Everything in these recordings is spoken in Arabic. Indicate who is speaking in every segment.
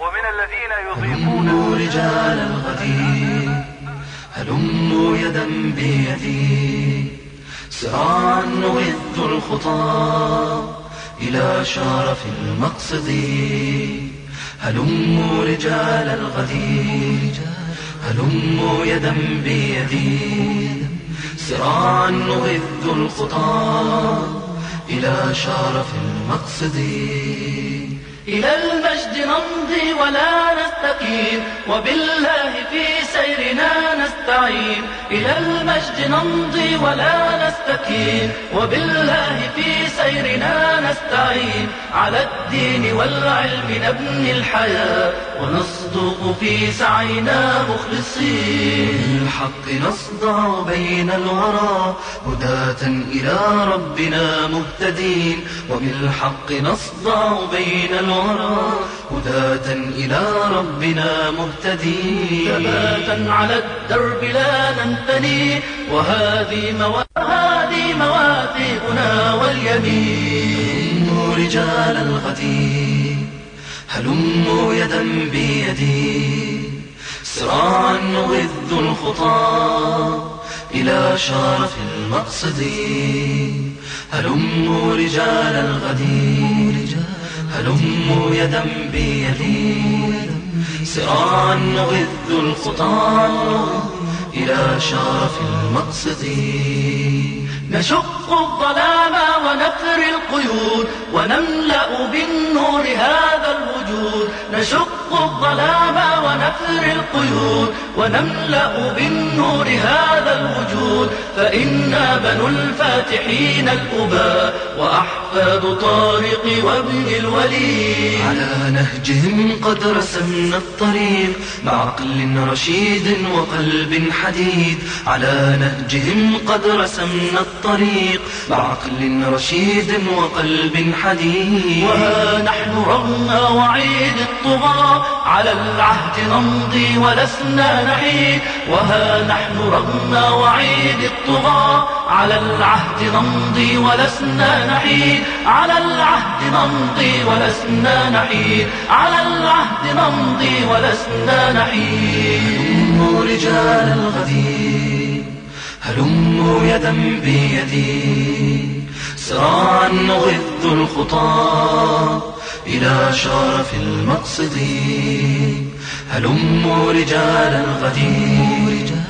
Speaker 1: ومن الذين
Speaker 2: هلموا رجال الغدير هلموا يدا بيدي. سراعا نغذ الخطى إلى شرف المقصد. هلموا رجال الغدير هلموا يدا بيدي. سراعا نغذ الخطى إلى شرف المقصد.
Speaker 3: إلى المجد نمضي ولا نستقيم وبالله في سيرنا نستعين. إلى المجد نمضي ولا نستقيم وبالله في سيرنا نستعين على الدين والعلم نبني الحياة ونصدق في سعينا مخلصين.
Speaker 2: بالحق نصدع بين الورى هداة إلى ربنا مهتدين. وبالحق نصدع بين الورى هداة إلى ربنا مهتدين.
Speaker 3: ثباتا على الدرب لا ننثني وهذه موا... وهذه مواثيقنا واليمين.
Speaker 2: رجال الغدير هلموا يدا بيدي. سراعا نغذ الخطى إلى شرف المقصد. هلموا رجال الغدير هلموا يدا بيدي. سراعا نغذ الخطى إلى شرف المقصد.
Speaker 3: نشق الظلام ونفر القيود ونملأ بالنور هذا الوجود. نشق الظلام ونفر القيود ونملأ بالنور هذا الوجود. فإنا بنو الفاتحين الأباء وأحفاد طارق وابن الوليد.
Speaker 2: على نهجهم قد رسمنا الطريق مع عقل رشيد وقلب حديد. على نهجهم قد رسمنا الطريق مع عقل رشيد وقلب حديد.
Speaker 3: وها نحن رغم وعيد الطغاة على العهد نمضي ولسنا نحيد وها نحن رغم وعيد الطغاة على العهد نمضي ولسنا نحيد. على العهد نمضي ولسنا نحيد. على العهد نمضي ولسنا نحيد.
Speaker 2: هلموا رجال الغدير هلموا يدا بيدي؟ سراعا نغذ الخطى إلى شرف المقصد هلموا رجال الغدير؟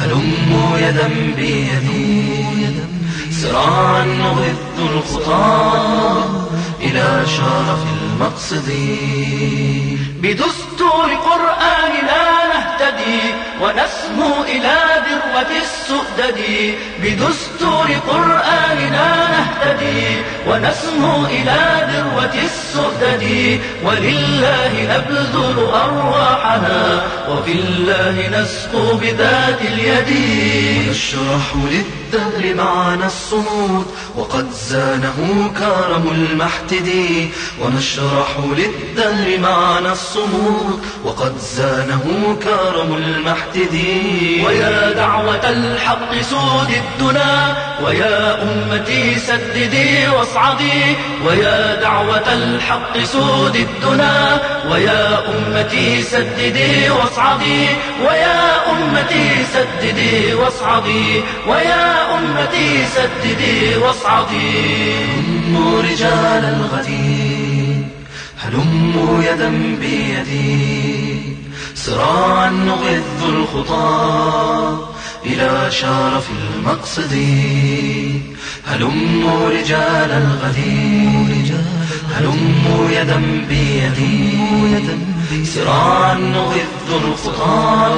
Speaker 2: هلموا يدا بيدي سراعا نغذ الخطى إلى شرف المقصد.
Speaker 3: بدستور قرآننا نهتدي ونسمو إلى ذروة السؤدد. بدستور قرآننا نهتدي ونسمو إلى السؤدد ولله نبذل أرواحنا وفي الله نسقو بذات اليد.
Speaker 2: ونشرح للدهر معنا الصمود وقد زانه كرم المحتدي ونشرح للدهر معنا الصمود وقد زانه كرم المحتدي
Speaker 3: ويا دعوة الحق سود الدنا ويا أمتي سددي واصعدي ويا دعوة الحق سود الدنا ويا أمتي سددي واصعدي ويا أمتي سددي واصعدي ويا أمتي سددي واصعدي.
Speaker 2: هلموا رجال الغدير هلموا يدا بيدي سراعا نغذ الخطى إلى شرف المقصد. هلموا رجال الغدير. هلموا يدا بيدي سراعا نغذ الخطى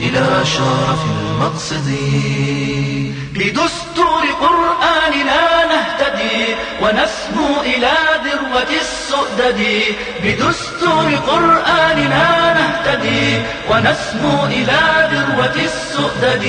Speaker 2: إلى شرف المقصد.
Speaker 3: بدستور نهتدي ونسمو إلى ذروة السؤدد بدستور قرآننا نهتدي. ونسمو إلى ذروة السؤدد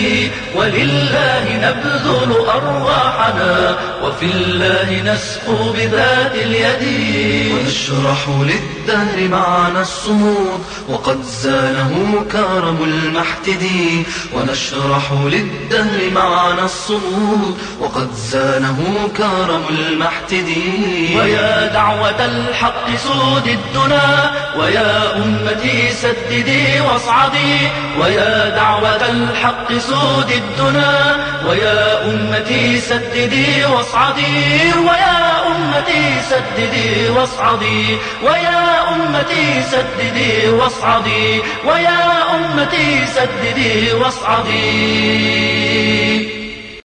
Speaker 3: ولله نبذل أرواحنا وفي الله نسقو بذات اليد.
Speaker 2: ونشرح للدهر معنا الصمود وقد زانه كرم المحتدي. ونشرح للدهر معنا الصمود وقد زانه كرم المحتدي. المحتدي
Speaker 3: ويا دعوة الحق سود الدنا ويا أمتي سددي واصعدي. ويا دعوة الحق سود الدنا ويا أمتي سددي واصعدي. ويا أمتي سددي واصعدي ويا أمتي سددي واصعدي ويا أمتي سددي واصعدي.